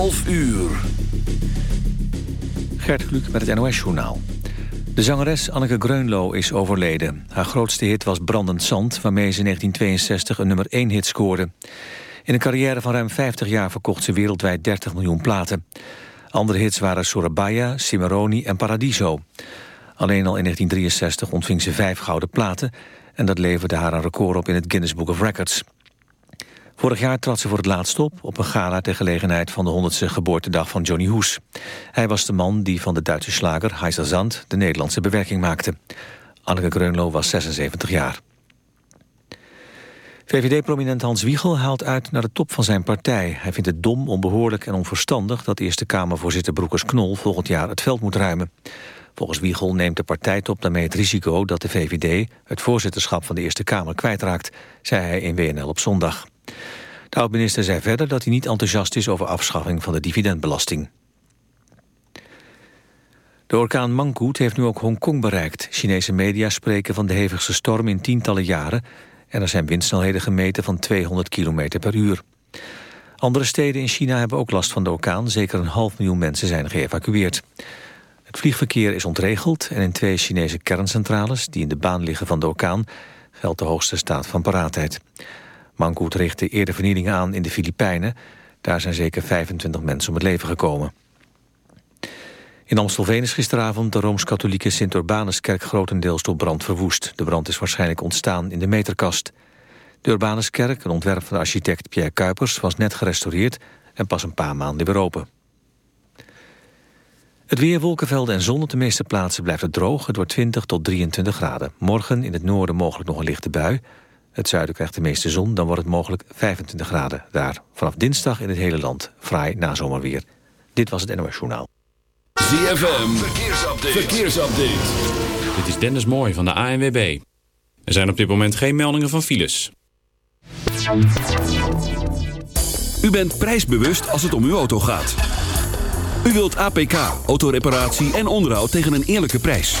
11 uur. Gert Kluk met het NOS-journaal. De zangeres Anneke Greunlo is overleden. Haar grootste hit was Brandend Zand... waarmee ze in 1962 een nummer 1-hit scoorde. In een carrière van ruim 50 jaar verkocht ze wereldwijd 30 miljoen platen. Andere hits waren Sorabaya, Cimarroni en Paradiso. Alleen al in 1963 ontving ze vijf gouden platen... en dat leverde haar een record op in het Guinness Book of Records. Vorig jaar trad ze voor het laatst op op een gala ter gelegenheid van de 100ste geboortedag van Johnny Hoes. Hij was de man die van de Duitse slager Heiser Zand de Nederlandse bewerking maakte. Anneke Greunlo was 76 jaar. VVD-prominent Hans Wiegel haalt uit naar de top van zijn partij. Hij vindt het dom, onbehoorlijk en onverstandig... dat Eerste Kamervoorzitter Broekers-Knol volgend jaar het veld moet ruimen. Volgens Wiegel neemt de partijtop daarmee het risico... dat de VVD het voorzitterschap van de Eerste Kamer kwijtraakt... zei hij in WNL op zondag. De oud-minister zei verder dat hij niet enthousiast is... over afschaffing van de dividendbelasting. De orkaan Mangkut heeft nu ook Hongkong bereikt. Chinese media spreken van de hevigste storm in tientallen jaren... en er zijn windsnelheden gemeten van 200 km per uur. Andere steden in China hebben ook last van de orkaan. Zeker een half miljoen mensen zijn geëvacueerd. Het vliegverkeer is ontregeld en in twee Chinese kerncentrales... die in de baan liggen van de orkaan, geldt de hoogste staat van paraatheid. Mangkut richtte eerder vernielingen aan in de Filipijnen. Daar zijn zeker 25 mensen om het leven gekomen. In Amstelveen is gisteravond de Rooms-Katholieke Sint-Urbanuskerk grotendeels door brand verwoest. De brand is waarschijnlijk ontstaan in de meterkast. De Urbanuskerk, een ontwerp van architect Pierre Kuipers, was net gerestaureerd en pas een paar maanden weer open. Het weer, wolkenvelden en zon op de meeste plaatsen blijft het droog. door 20 tot 23 graden. Morgen in het noorden mogelijk nog een lichte bui. Het zuiden krijgt de meeste zon, dan wordt het mogelijk 25 graden daar. Vanaf dinsdag in het hele land fraai nazomerweer. Dit was het NOS Journaal. ZFM, verkeersupdate. verkeersupdate. Dit is Dennis Mooij van de ANWB. Er zijn op dit moment geen meldingen van files. U bent prijsbewust als het om uw auto gaat. U wilt APK, autoreparatie en onderhoud tegen een eerlijke prijs.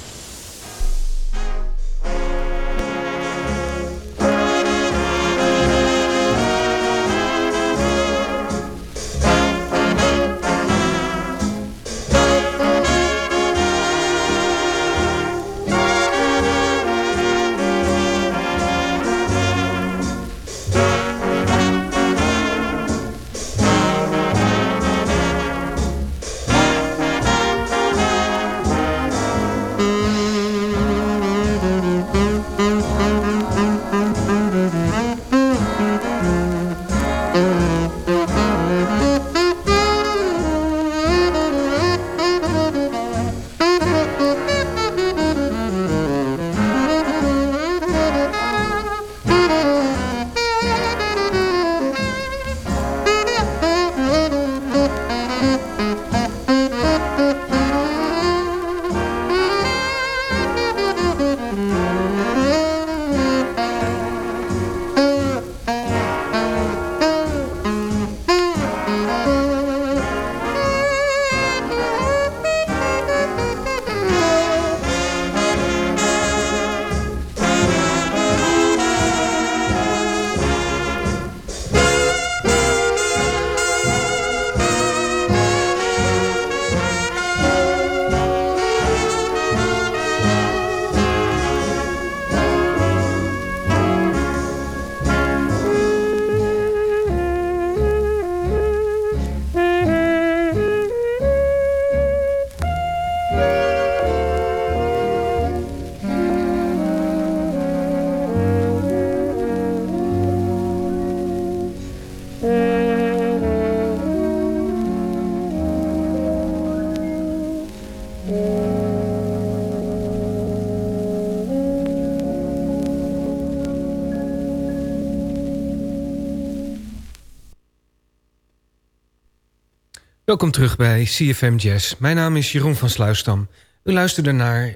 Welkom terug bij CFM Jazz. Mijn naam is Jeroen van Sluisdam. U luisterde naar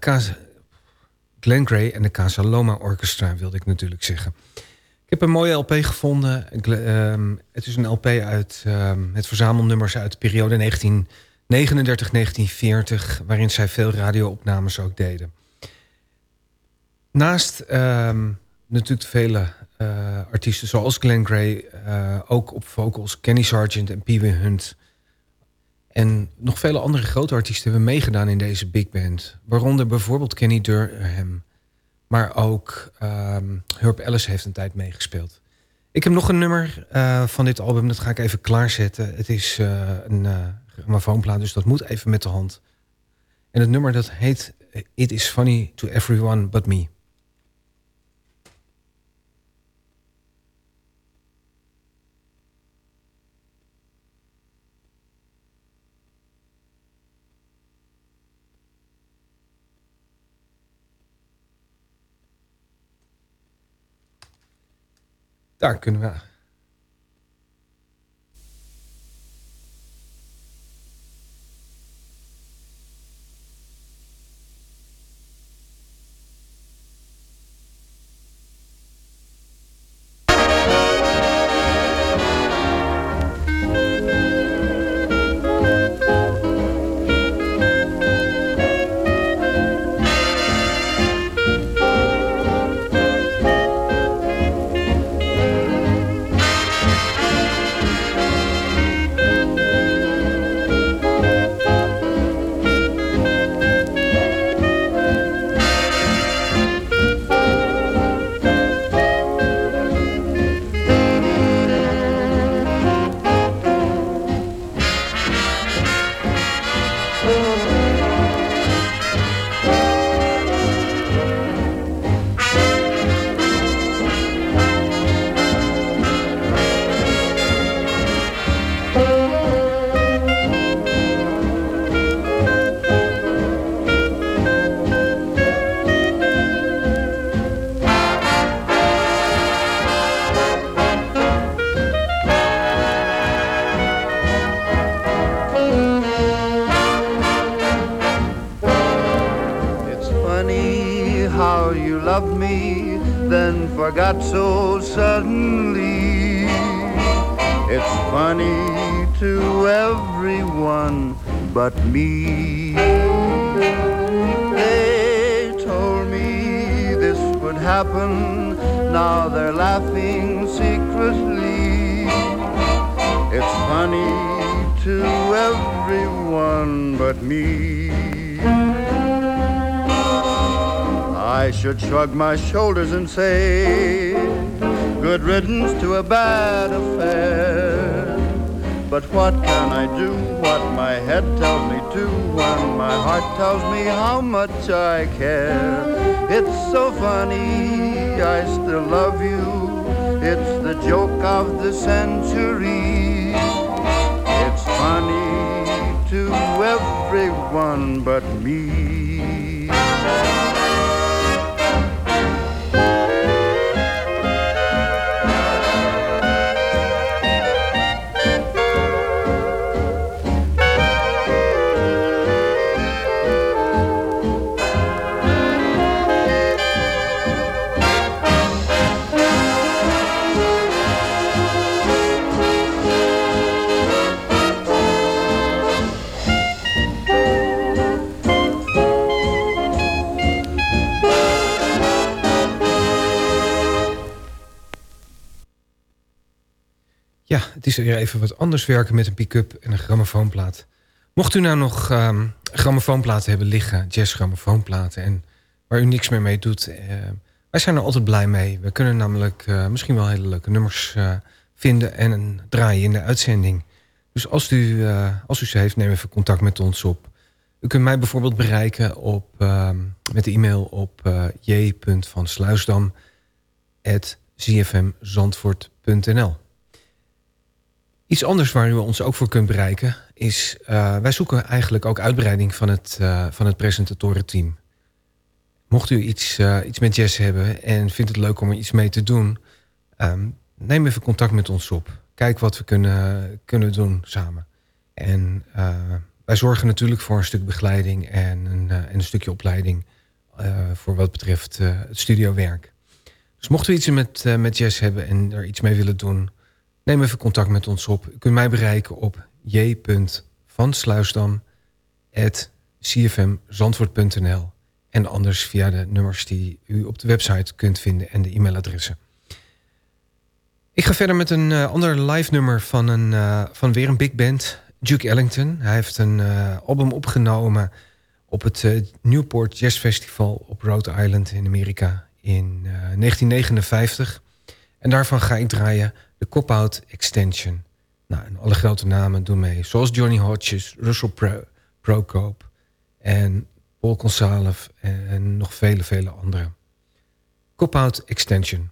Casa... Glenn Gray en de Casa Loma Orchestra, wilde ik natuurlijk zeggen. Ik heb een mooie LP gevonden. Um, het is een LP uit um, het verzamelnummers uit de periode 1939-1940... waarin zij veel radioopnames ook deden. Naast um, natuurlijk vele uh, artiesten zoals Glenn Gray... Uh, ook op vocals Kenny Sargent en Pee Wee Hunt... En nog vele andere grote artiesten hebben meegedaan in deze big band. Waaronder bijvoorbeeld Kenny Durham. Maar ook um, Herb Ellis heeft een tijd meegespeeld. Ik heb nog een nummer uh, van dit album, dat ga ik even klaarzetten. Het is uh, een uh, grammofoonplaat, dus dat moet even met de hand. En het nummer dat heet It is Funny to Everyone But Me. Daar kunnen we should shrug my shoulders and say, Good riddance to a bad affair. But what can I do? What my head tells me to, when my heart tells me how much I care. It's so funny, I still love you. It's the joke of the century. It's funny to everyone but me. Het is weer even wat anders werken met een pick-up en een grammofoonplaat. Mocht u nou nog um, grammofoonplaten hebben liggen, jazzgrammofoonplaten... en waar u niks meer mee doet, uh, wij zijn er altijd blij mee. We kunnen namelijk uh, misschien wel hele leuke nummers uh, vinden en draaien in de uitzending. Dus als u, als u ze heeft, neem even contact met ons op. U kunt mij bijvoorbeeld bereiken op, um, met de e-mail op j.vansluisdam.zfmzandvoort.nl Iets anders waar u ons ook voor kunt bereiken is... Uh, wij zoeken eigenlijk ook uitbreiding van het, uh, van het presentatorenteam. Mocht u iets, uh, iets met jazz hebben en vindt het leuk om er iets mee te doen... Um, neem even contact met ons op. Kijk wat we kunnen, kunnen doen samen. En eh, wij zorgen natuurlijk voor een stuk begeleiding en een, eh, en een stukje opleiding eh, voor wat betreft eh, het studiowerk. Dus mochten we iets met, eh, met hebben en er iets mee willen doen, neem even contact met ons op. U kunt mij bereiken op j.vansluisdam.cfmzandvoort.nl en anders via de nummers die u op de website kunt vinden en de e-mailadressen. Ik ga verder met een eh, ander live nummer van, een, eh, van weer een big band, Duke Ellington. Hij heeft een eh, album opgenomen op het Newport Jazz Festival op Rhode Island in Amerika in eh, 1959. En daarvan ga ik draaien de Cop-Out Extension. Nou, en alle grote namen doen mee, zoals Johnny Hodges, Russell Pro en Paul Gonsalves en nog vele, vele anderen. Cop-Out Extension.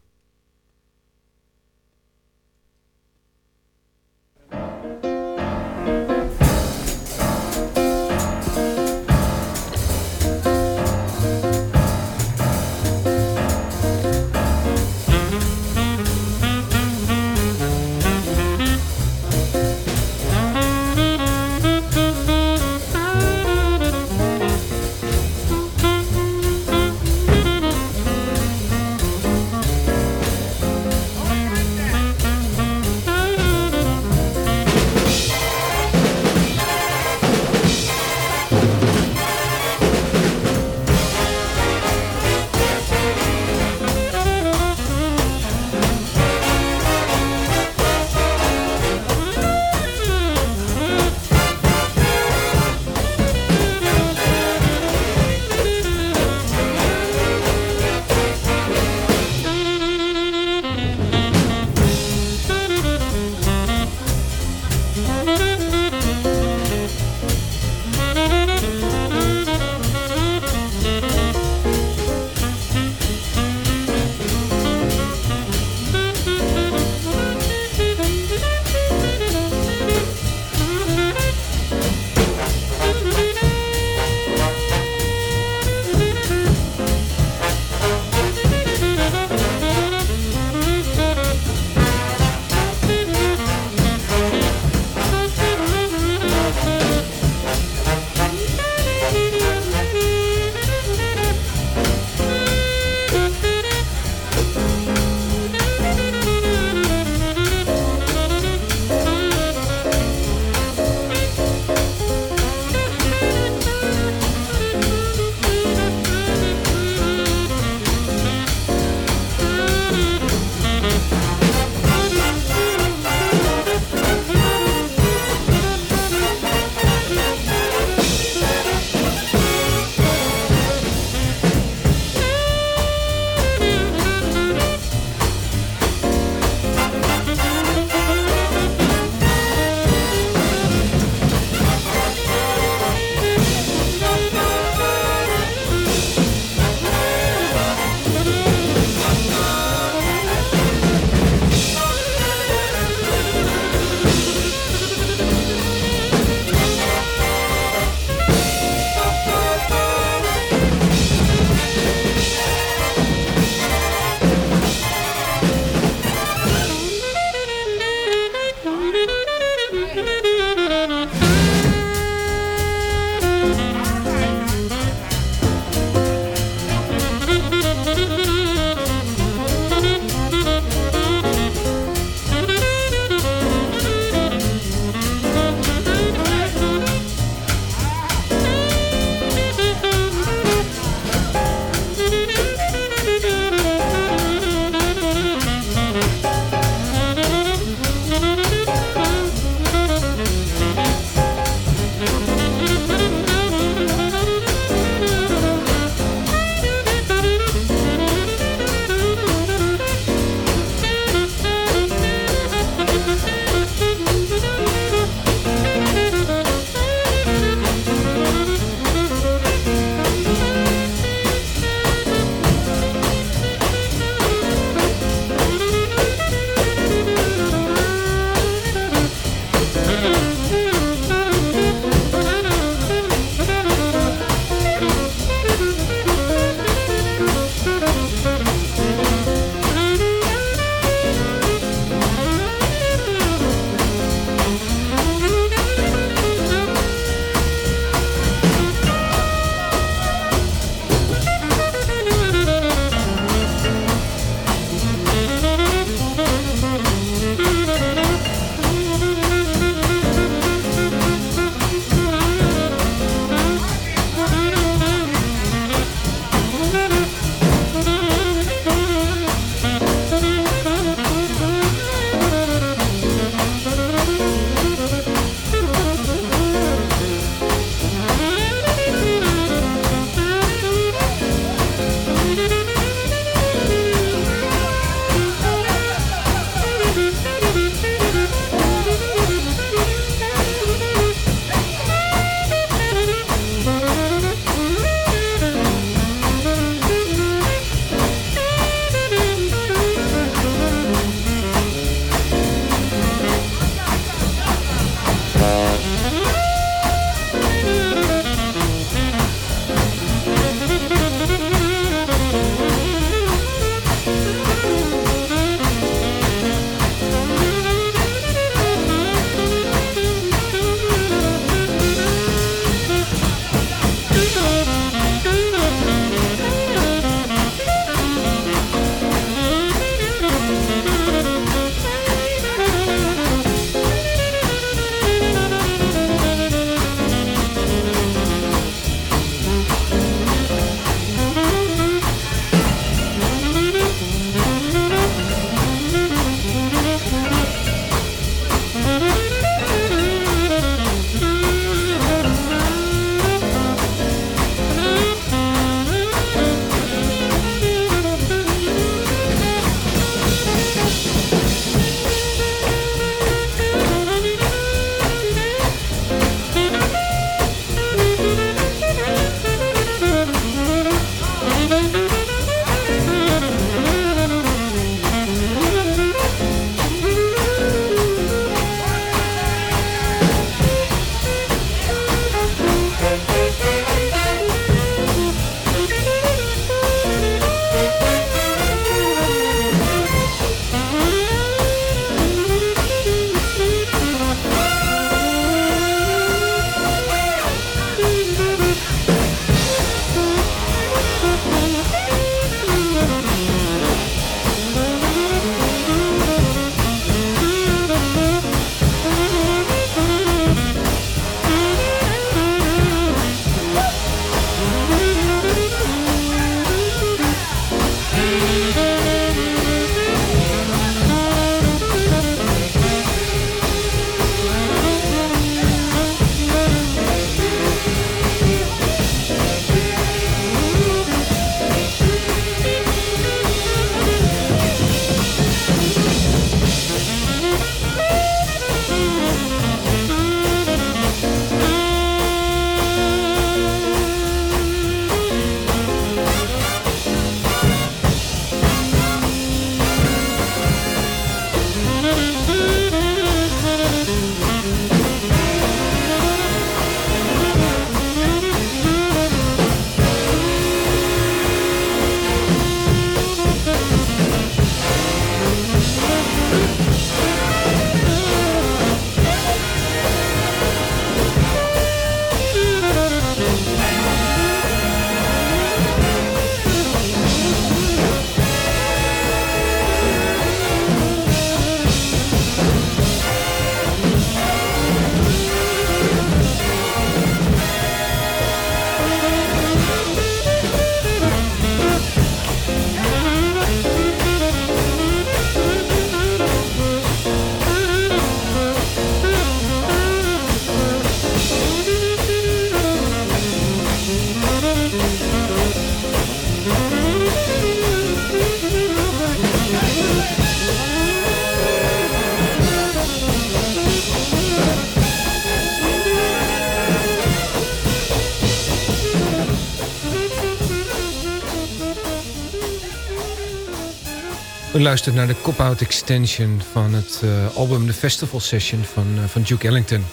Luistert naar de cop-out extension van het eh, album The Festival Session van, eh, van Duke Ellington.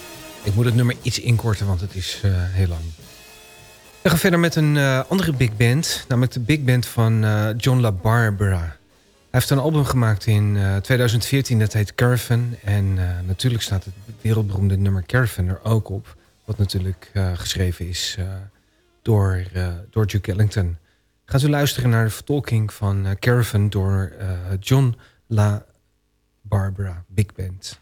Ik moet het nummer iets inkorten, want het is eh, heel lang. We gaan verder met een andere big band, namelijk de big band van John LaBarbera. Hij heeft een album gemaakt in eh, 2014, dat heet Caravan. En natuurlijk staat het wereldberoemde nummer Caravan er ook op. Wat natuurlijk geschreven is door, door Duke Ellington. Gaat u luisteren naar de vertolking van eh, Caravan door eh, John La Barbara Big Band.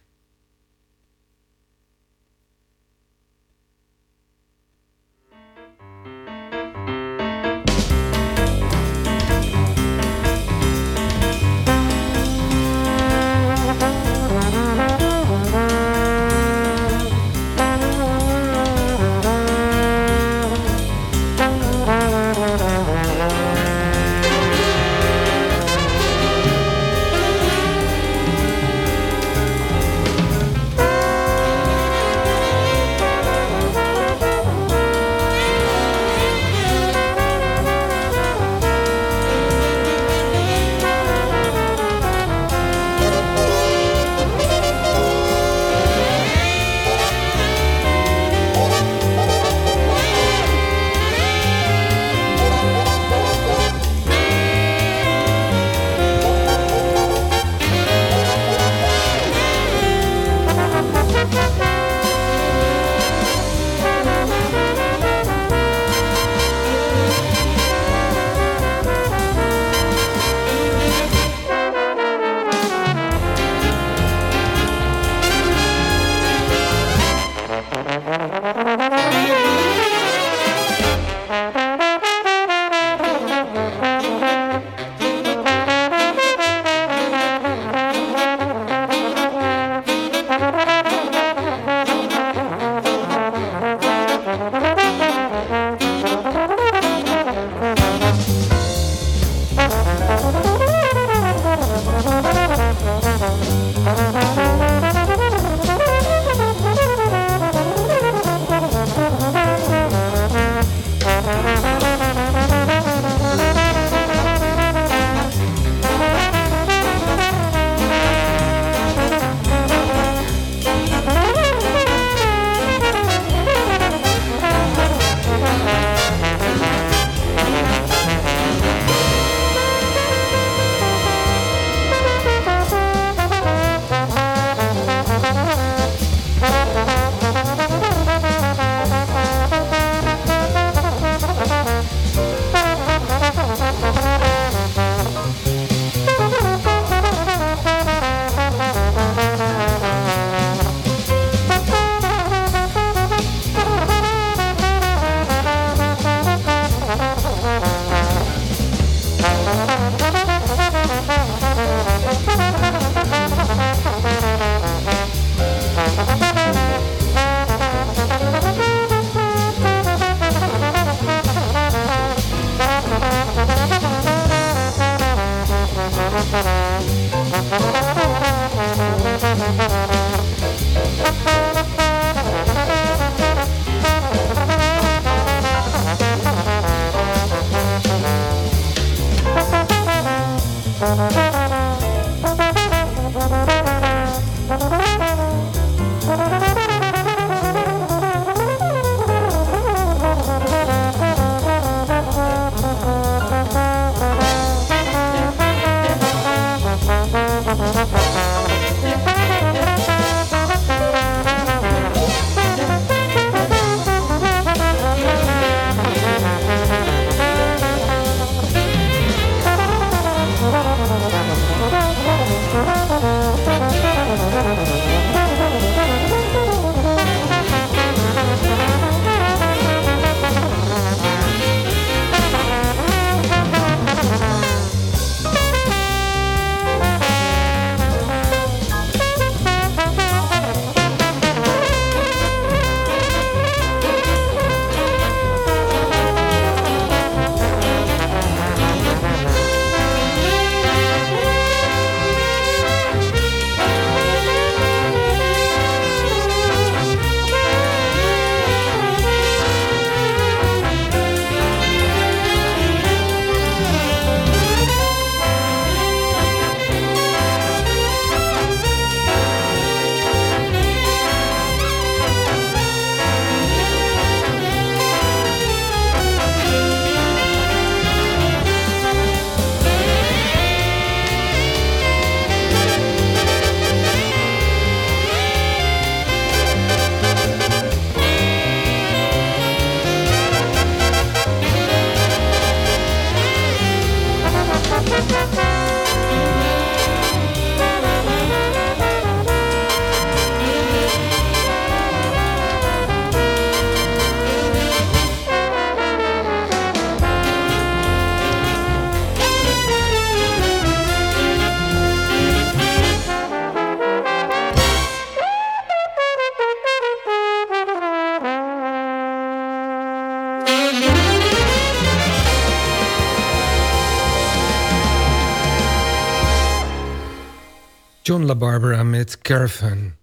La Barbara met Caravan.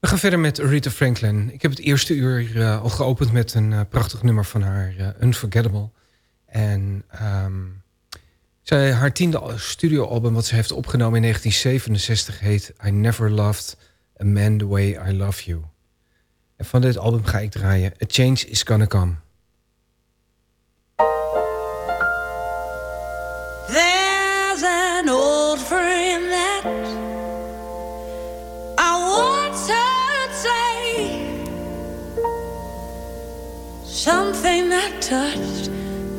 We gaan verder met Rita Franklin. Ik heb het eerste uur eh, al geopend met een eh, prachtig nummer van haar, eh, Unforgettable. En ehm, zij, haar tiende studioalbum wat ze heeft opgenomen in 1967 heet I Never Loved A Man The Way I Love You. En van dit album ga ik draaien A Change Is Gonna Come. something that touched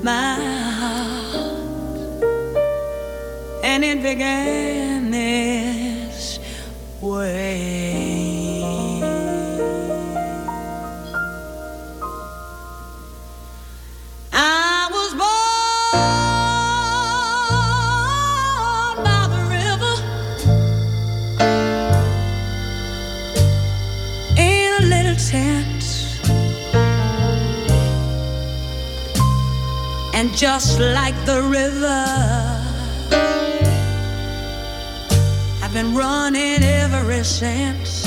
my heart, and it began this way. just like the river. I've been running ever since.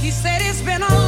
He said it's been a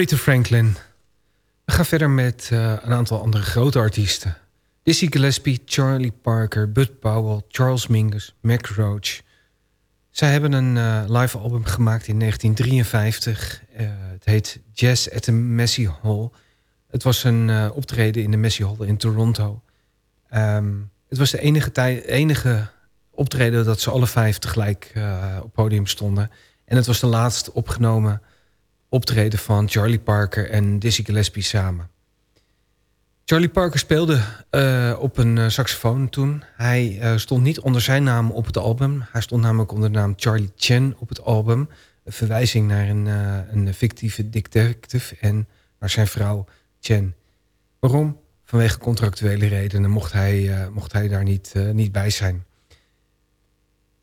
Aretha Franklin. We gaan verder met eh, een aantal andere grote artiesten. Dizzy Gillespie, Charlie Parker, Bud Powell, Charles Mingus, Mac Roach. Zij hebben een eh, live album gemaakt in 1953. Eh, het heet Jazz at the Messy Hall. Het was een optreden in de Messy Hall in Toronto. Ehm, het was de enige, enige optreden dat ze alle vijf tegelijk op podium stonden. En het was de laatst opgenomen optreden van Charlie Parker en Dizzy Gillespie samen. Charlie Parker speelde eh, op een eh, saxofoon toen. Hij eh, stond niet onder zijn naam op het album. Hij stond namelijk onder de naam Charlie Chen op het album. Een verwijzing naar een, een fictieve detective en naar zijn vrouw Chen. Waarom? Vanwege contractuele redenen mocht hij, mocht hij daar niet, niet bij zijn.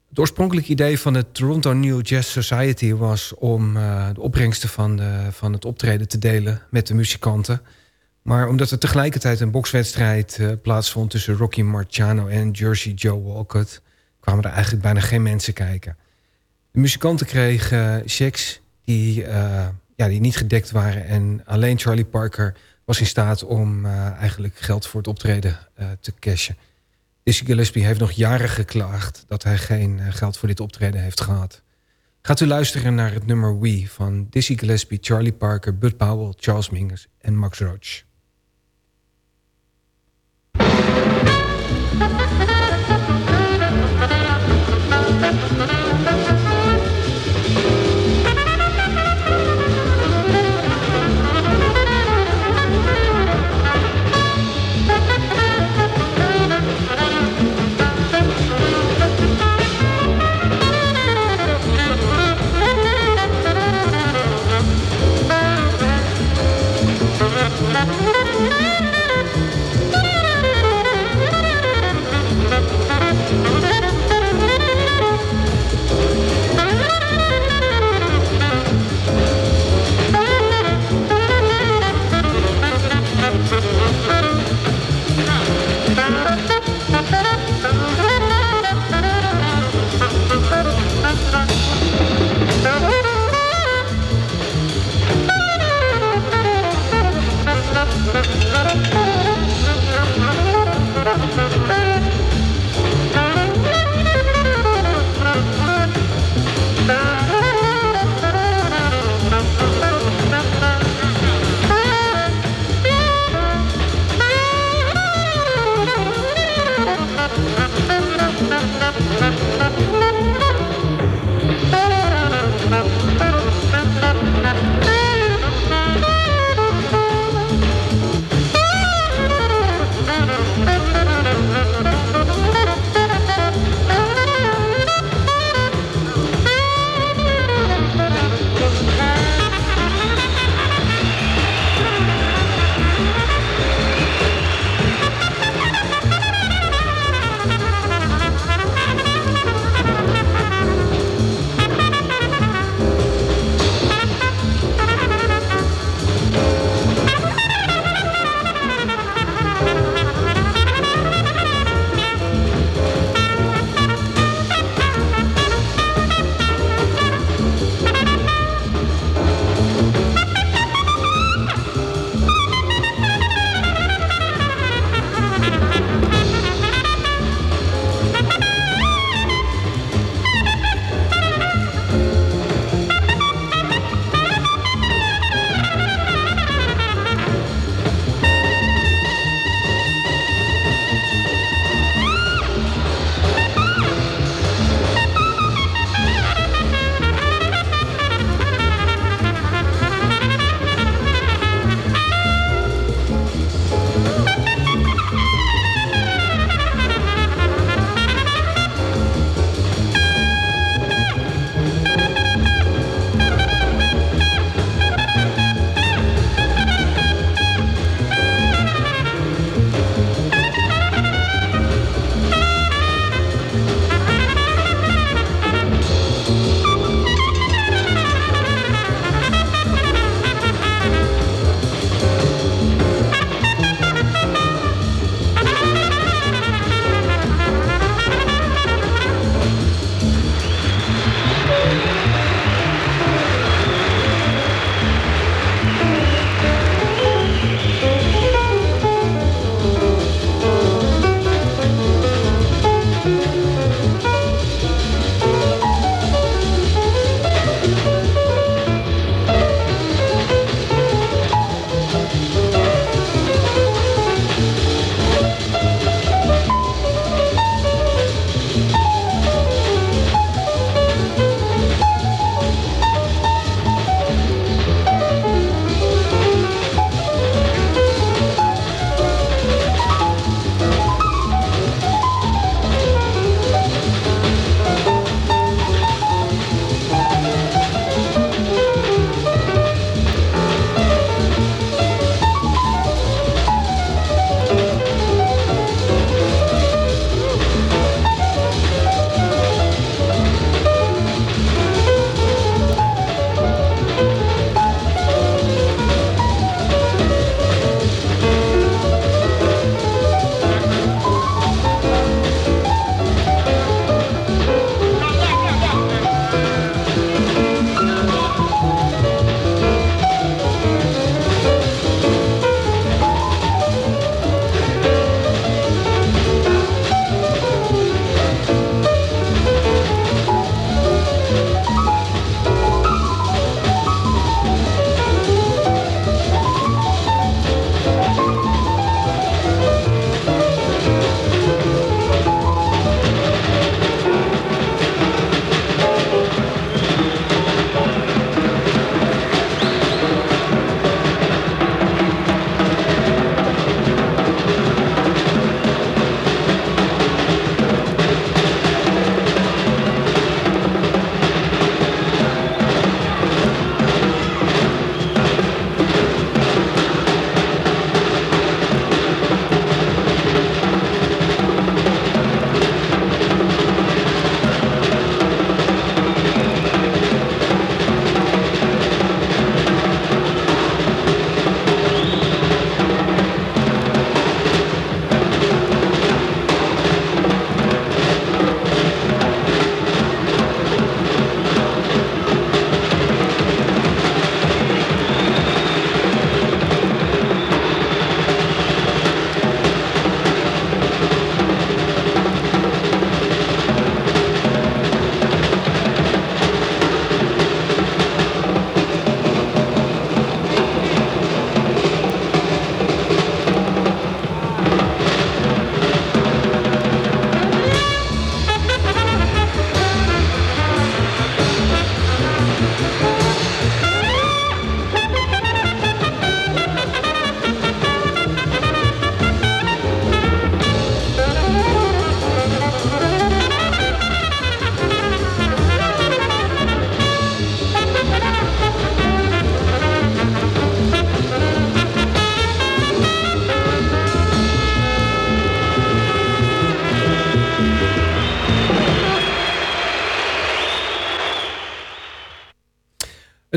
Het oorspronkelijke idee van het Toronto New Jazz Society was om eh, de opbrengsten van, de, van het optreden te delen met de muzikanten. Maar omdat er tegelijkertijd een bokswedstrijd eh, plaatsvond tussen Rocky Marciano en Jersey Joe Walcott, kwamen er eigenlijk bijna geen mensen kijken. De muzikanten kregen checks die, eh, ja, die niet gedekt waren en alleen Charlie Parker was in staat om eigenlijk geld voor het optreden te cashen. Dizzy Gillespie heeft nog jaren geklaagd dat hij geen eh, geld voor dit optreden heeft gehad. Gaat u luisteren naar het nummer We van Dizzy Gillespie, Charlie Parker, Bud Powell, Charles Mingus en Max Roach.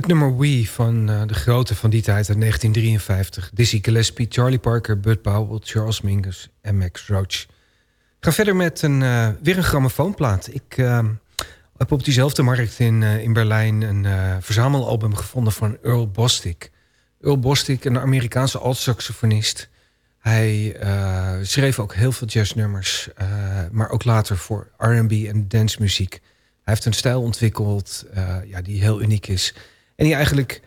Het nummer We van uh, de grote van die tijd uit 1953. Dizzy Gillespie, Charlie Parker, Bud Powell, Charles Mingus en Max Roach. Ik ga verder met een, uh, weer een grammofoonplaat. Ik uh, heb op diezelfde markt in, in Berlijn een verzamelalbum gevonden van Earl Bostic. Earl Bostic, een Amerikaanse alt-saxofonist. Hij schreef ook heel veel jazznummers, maar ook later voor R&B en dancemuziek. Hij heeft een stijl ontwikkeld ja, die heel uniek is... En die eigenlijk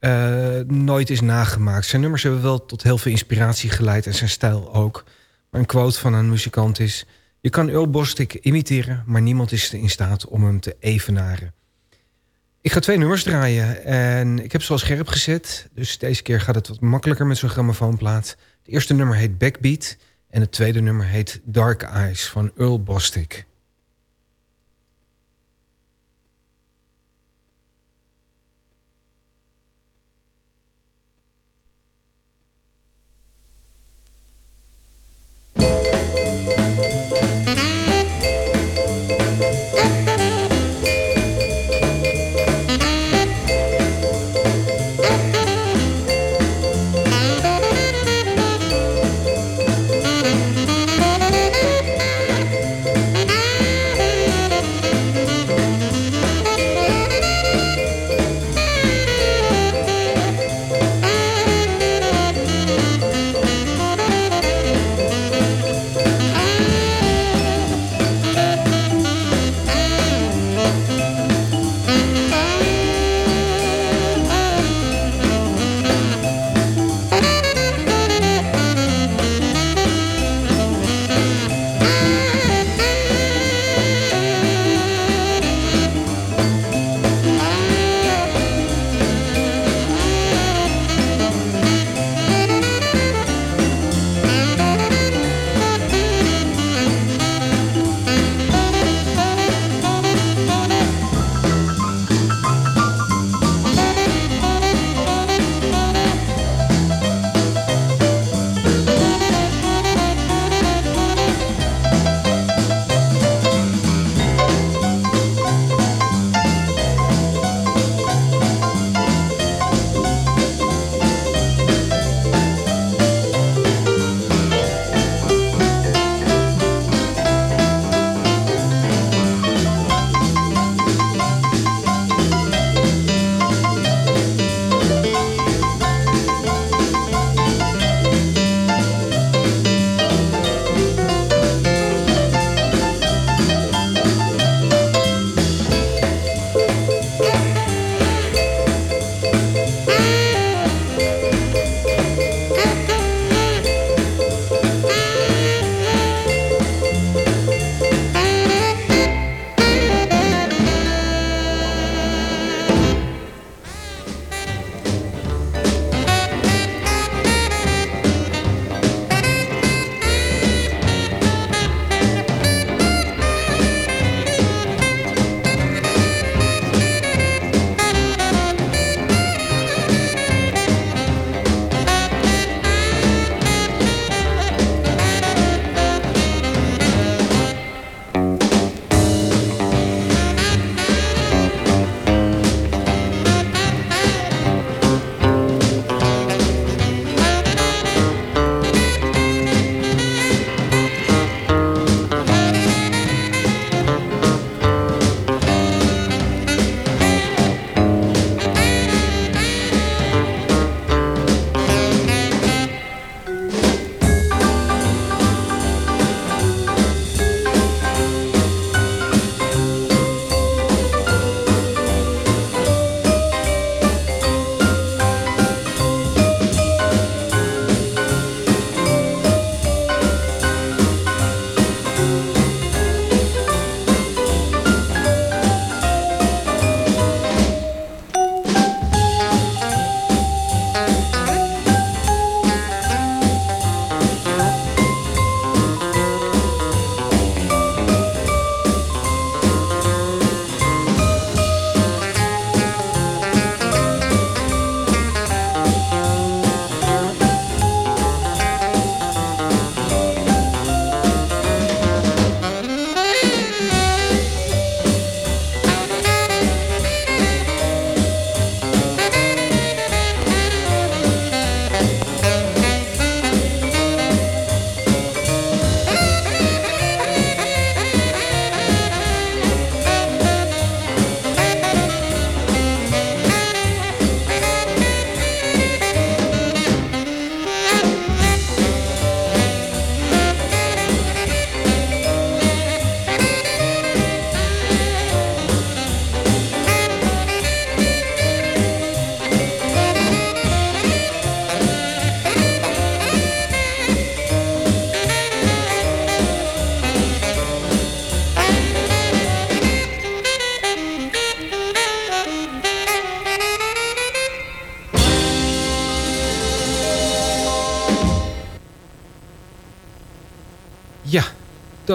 uh, nooit is nagemaakt. Zijn nummers hebben wel tot heel veel inspiratie geleid en zijn stijl ook. Maar een quote van een muzikant is... Je kan Earl Bostic imiteren, maar niemand is in staat om hem te evenaren. Ik ga twee nummers draaien en ik heb ze al scherp gezet. Dus deze keer gaat het wat makkelijker met zo'n grammofoonplaat. Het eerste nummer heet Backbeat en het tweede nummer heet Dark Eyes van Earl Bostic. Bye.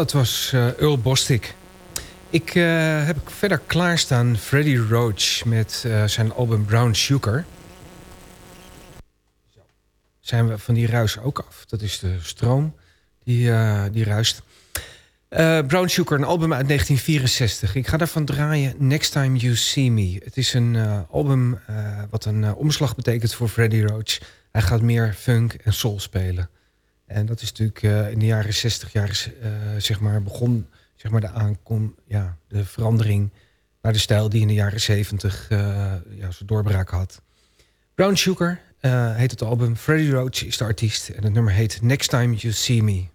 Dat was eh, Earl Bostic. Ik eh, heb verder klaarstaan Freddie Roach met eh, zijn album Brown Sugar. Zo. Zijn we van die ruis ook af. Dat is de stroom die, die ruist. Brown Sugar, een album uit 1964. Ik ga daarvan draaien Next Time You See Me. Het is een album wat een omslag betekent voor Freddie Roach. Hij gaat meer funk en soul spelen. En dat is natuurlijk eh, in de jaren 60 jaar eh, zeg maar begon zeg maar de aankom, ja, de verandering naar de stijl die in de jaren 70 eh ja, zijn doorbraak had. Brown Sugar heet het album. Freddie Roach is de artiest en het nummer heet Next Time You See Me.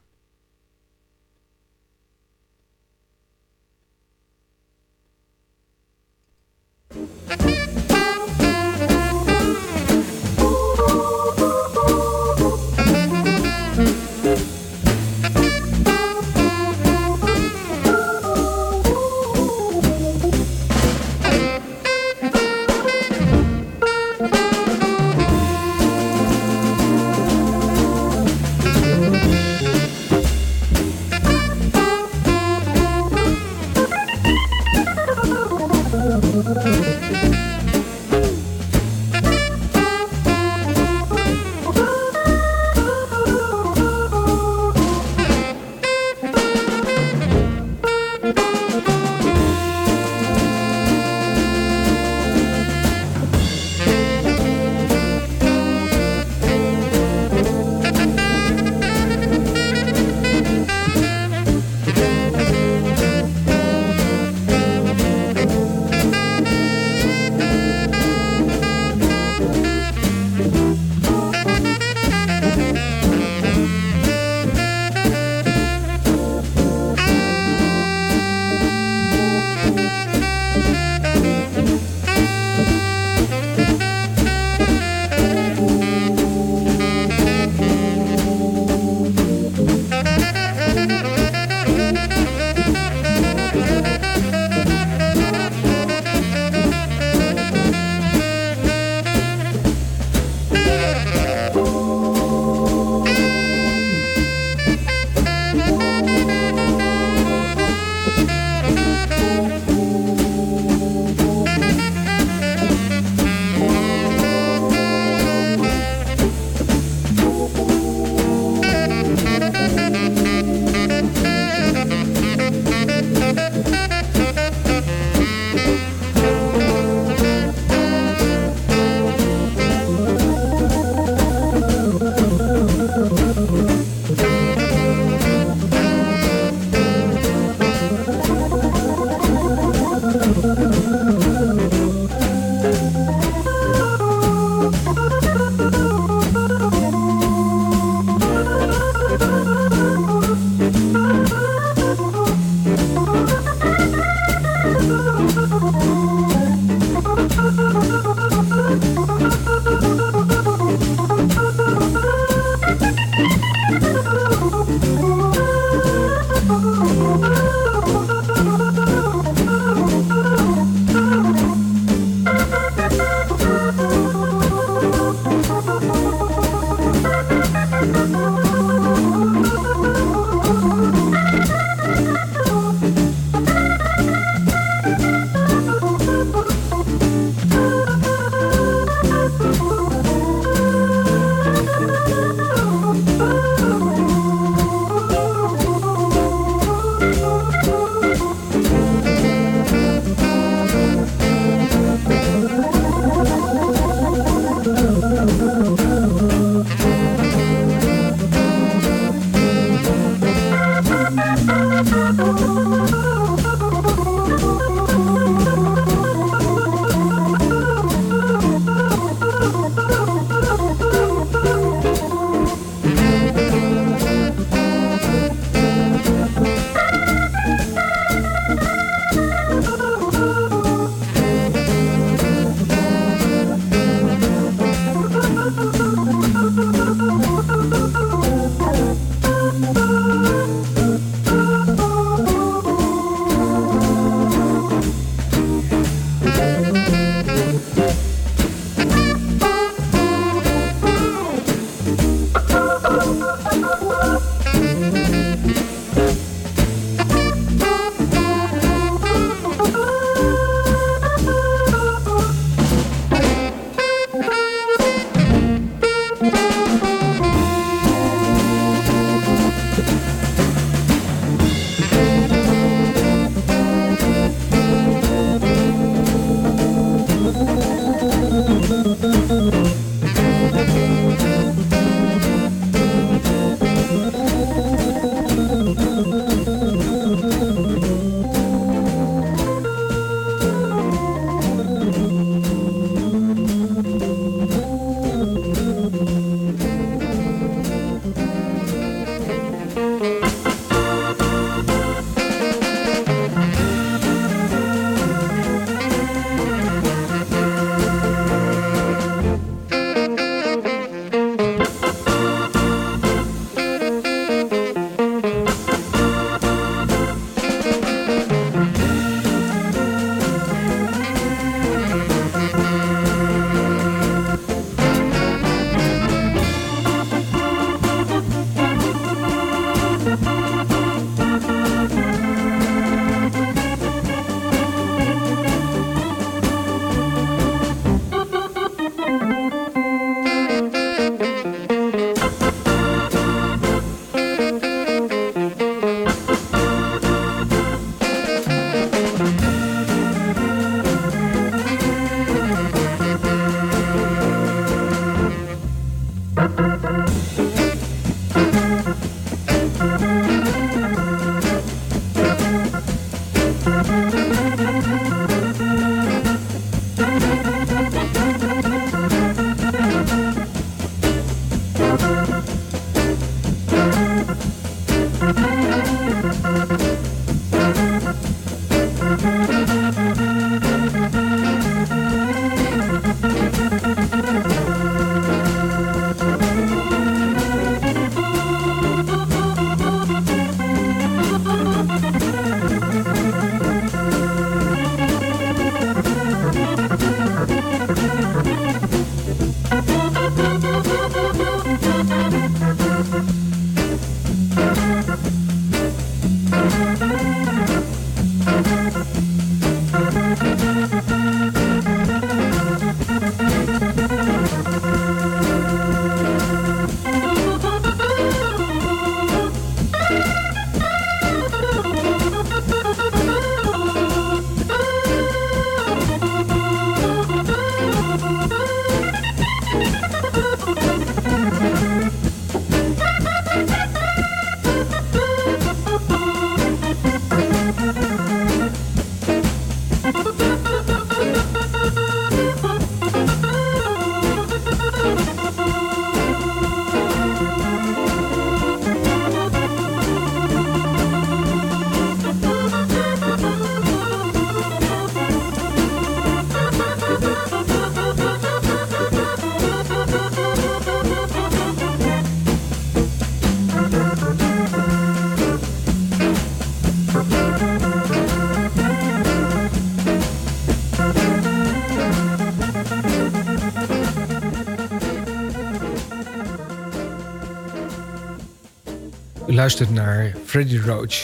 Naar Freddie Roach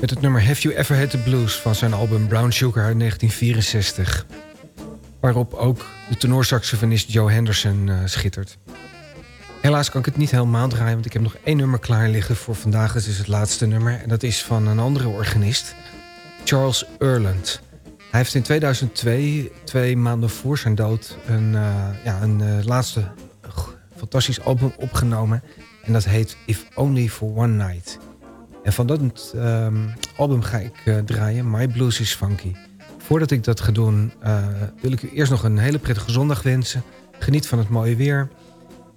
met het nummer Have You Ever Had the Blues van zijn album Brown Sugar uit 1964. Waarop ook de tenorsaxofonist Joe Henderson eh, schittert. Helaas kan ik het niet helemaal draaien, want ik heb nog één nummer klaar liggen voor vandaag. Het is het laatste nummer en dat is van een andere organist, Charles Erland. Hij heeft in 2002, twee maanden voor zijn dood, een, eh, ja, een eh, laatste fantastisch album opgenomen. En dat heet If Only for One Night. En van dat ehm, album ga ik eh, draaien, My Blues is Funky. Voordat ik dat ga doen, eh, wil ik u eerst nog een hele prettige zondag wensen. Geniet van het mooie weer.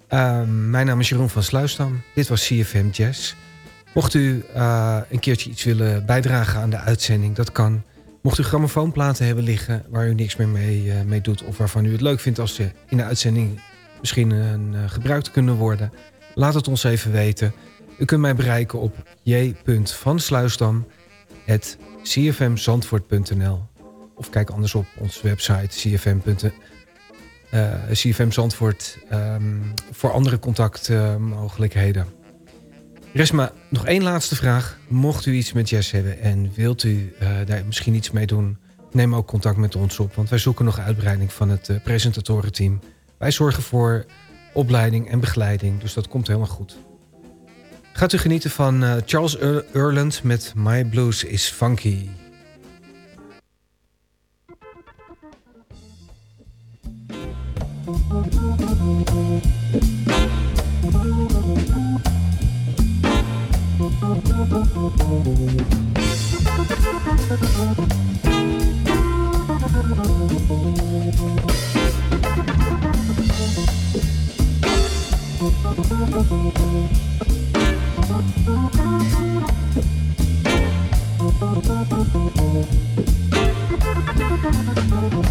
Ehm, mijn naam is Jeroen van Sluisdam. Dit was CFM Jazz. Mocht u eh, een keertje iets willen bijdragen aan de uitzending, dat kan. Mocht u grammofoonplaten hebben liggen waar u niks meer mee, mee doet... of waarvan u het leuk vindt als ze in de uitzending misschien een, gebruikt kunnen worden... laat het ons even weten. U kunt mij bereiken op j.vansluisdam.cfmzandvoort.nl Of kijk anders op onze website cfm. eh, CFM voor andere contactmogelijkheden. Is maar nog één laatste vraag. Mocht u iets met jazz hebben en wilt u eh, daar misschien iets mee doen... neem ook contact met ons op, want wij zoeken nog uitbreiding van het eh, presentatorenteam. Wij zorgen voor opleiding en begeleiding. Dus dat komt helemaal goed. Gaat u genieten van eh, Charles Erland met My Blues is Funky. Thank you.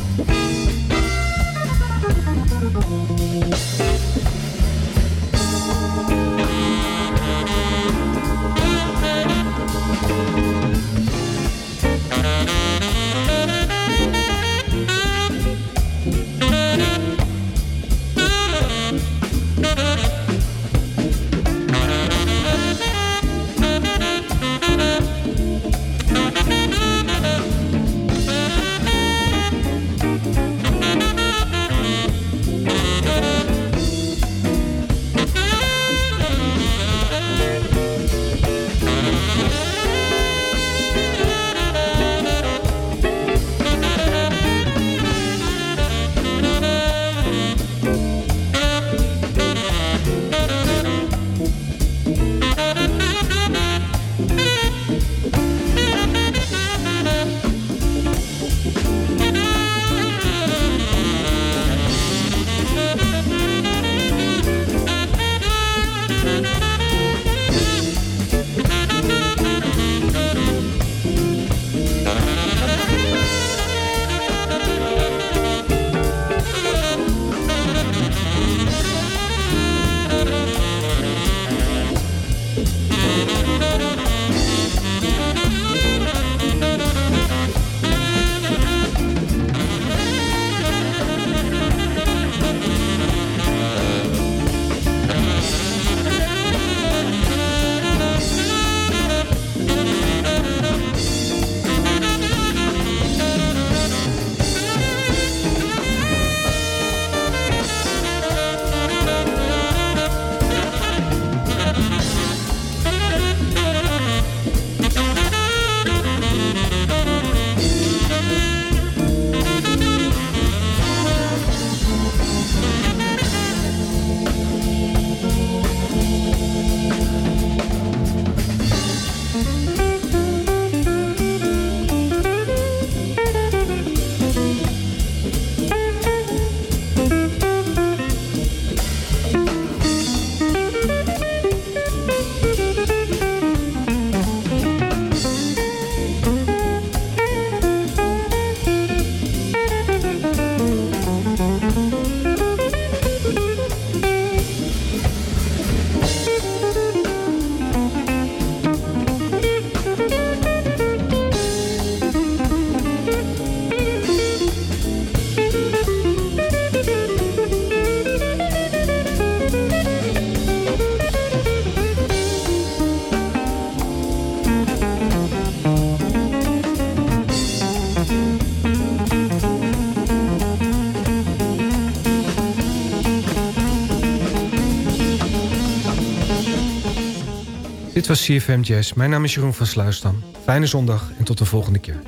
Was CFM Jazz. Mijn naam is Jeroen van Sluisdam. Fijne zondag en tot de volgende keer.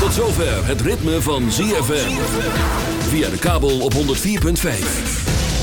Tot zover het ritme van ZFM. Via de kabel op 104.5.